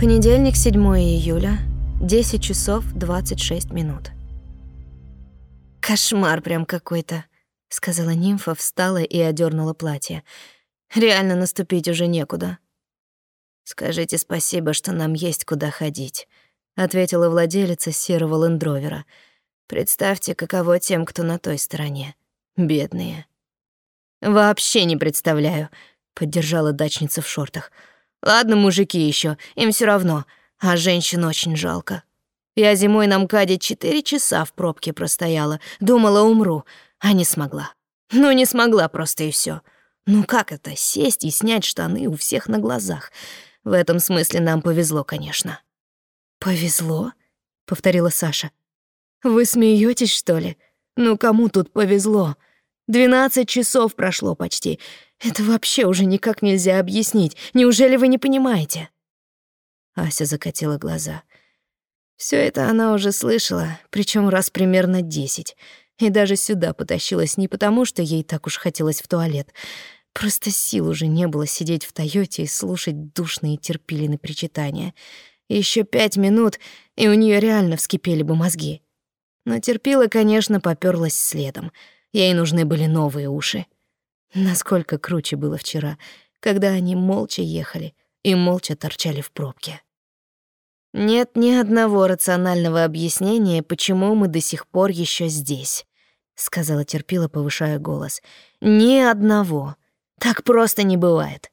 Понедельник, 7 июля, 10 часов 26 минут. «Кошмар прям какой-то», — сказала нимфа, встала и одернула платье. «Реально наступить уже некуда». «Скажите спасибо, что нам есть куда ходить», — ответила владелица серого лендровера. «Представьте, каково тем, кто на той стороне. Бедные». «Вообще не представляю», — поддержала дачница в шортах. «Ладно, мужики еще, им все равно, а женщин очень жалко. Я зимой на МКАДе четыре часа в пробке простояла, думала, умру, а не смогла. Ну, не смогла просто и все. Ну как это, сесть и снять штаны у всех на глазах? В этом смысле нам повезло, конечно». «Повезло?» — повторила Саша. «Вы смеетесь, что ли? Ну кому тут повезло?» Двенадцать часов прошло почти. Это вообще уже никак нельзя объяснить. Неужели вы не понимаете?» Ася закатила глаза. Все это она уже слышала, причем раз примерно десять. И даже сюда потащилась не потому, что ей так уж хотелось в туалет. Просто сил уже не было сидеть в Тойоте и слушать душные терпилины причитания. Еще пять минут, и у нее реально вскипели бы мозги. Но терпила, конечно, попёрлась следом — Ей нужны были новые уши. Насколько круче было вчера, когда они молча ехали и молча торчали в пробке. Нет ни одного рационального объяснения, почему мы до сих пор еще здесь, сказала терпила, повышая голос. Ни одного. Так просто не бывает.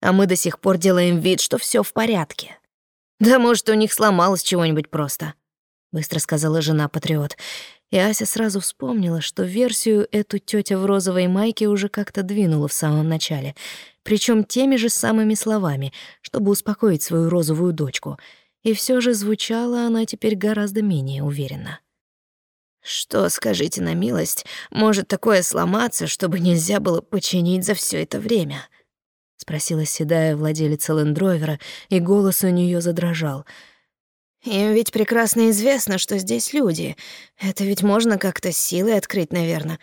А мы до сих пор делаем вид, что все в порядке. Да может, у них сломалось чего-нибудь просто, быстро сказала жена патриот. И Ася сразу вспомнила, что версию эту тетя в розовой майке уже как-то двинула в самом начале, причем теми же самыми словами, чтобы успокоить свою розовую дочку. И все же звучала она теперь гораздо менее уверенно. Что, скажите на милость, может такое сломаться, чтобы нельзя было починить за все это время? спросила седая владелица лендровера, и голос у нее задрожал — им ведь прекрасно известно, что здесь люди. Это ведь можно как-то силой открыть, наверное.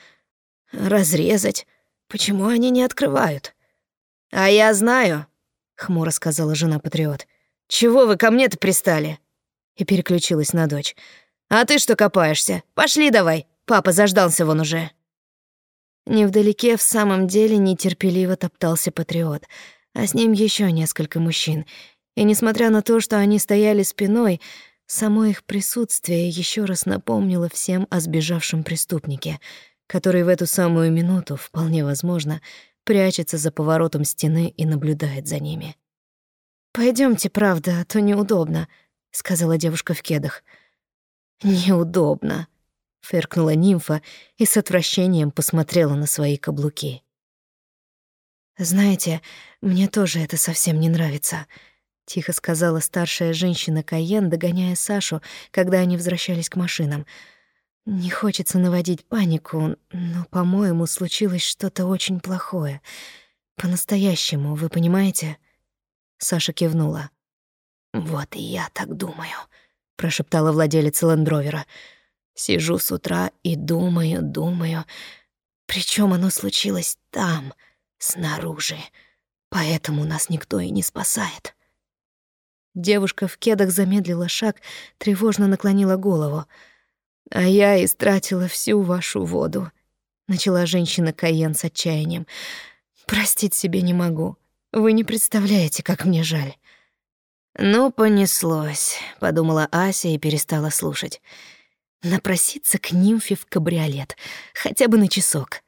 Разрезать. Почему они не открывают? А я знаю, хмуро сказала жена-патриот. Чего вы ко мне-то пристали? И переключилась на дочь. А ты что копаешься? Пошли давай. Папа заждался вон уже. Невдалеке в самом деле нетерпеливо топтался патриот, а с ним еще несколько мужчин — и несмотря на то, что они стояли спиной, само их присутствие еще раз напомнило всем о сбежавшем преступнике, который в эту самую минуту, вполне возможно, прячется за поворотом стены и наблюдает за ними. Пойдемте, правда, а то неудобно», — сказала девушка в кедах. «Неудобно», — фыркнула нимфа и с отвращением посмотрела на свои каблуки. «Знаете, мне тоже это совсем не нравится», тихо сказала старшая женщина Каен, догоняя Сашу, когда они возвращались к машинам. Не хочется наводить панику, но, по-моему, случилось что-то очень плохое. По-настоящему, вы понимаете? Саша кивнула. Вот и я так думаю, прошептала владелица лендровера. Сижу с утра и думаю, думаю, причем оно случилось там, снаружи. Поэтому нас никто и не спасает. Девушка в кедах замедлила шаг, тревожно наклонила голову. «А я истратила всю вашу воду», — начала женщина Каен с отчаянием. «Простить себе не могу. Вы не представляете, как мне жаль». «Ну, понеслось», — подумала Ася и перестала слушать. «Напроситься к нимфе в кабриолет, хотя бы на часок».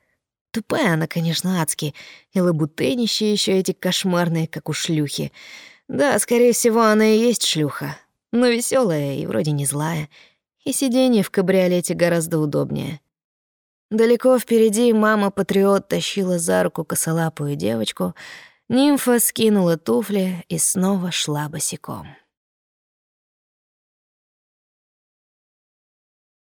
Тупая она, конечно, адски, и лабутенище еще эти кошмарные, как у шлюхи. Да, скорее всего, она и есть шлюха. Но веселая и вроде не злая. И сиденье в кабриолете гораздо удобнее. Далеко впереди мама-патриот тащила за руку косолапую девочку. Нимфа скинула туфли и снова шла босиком.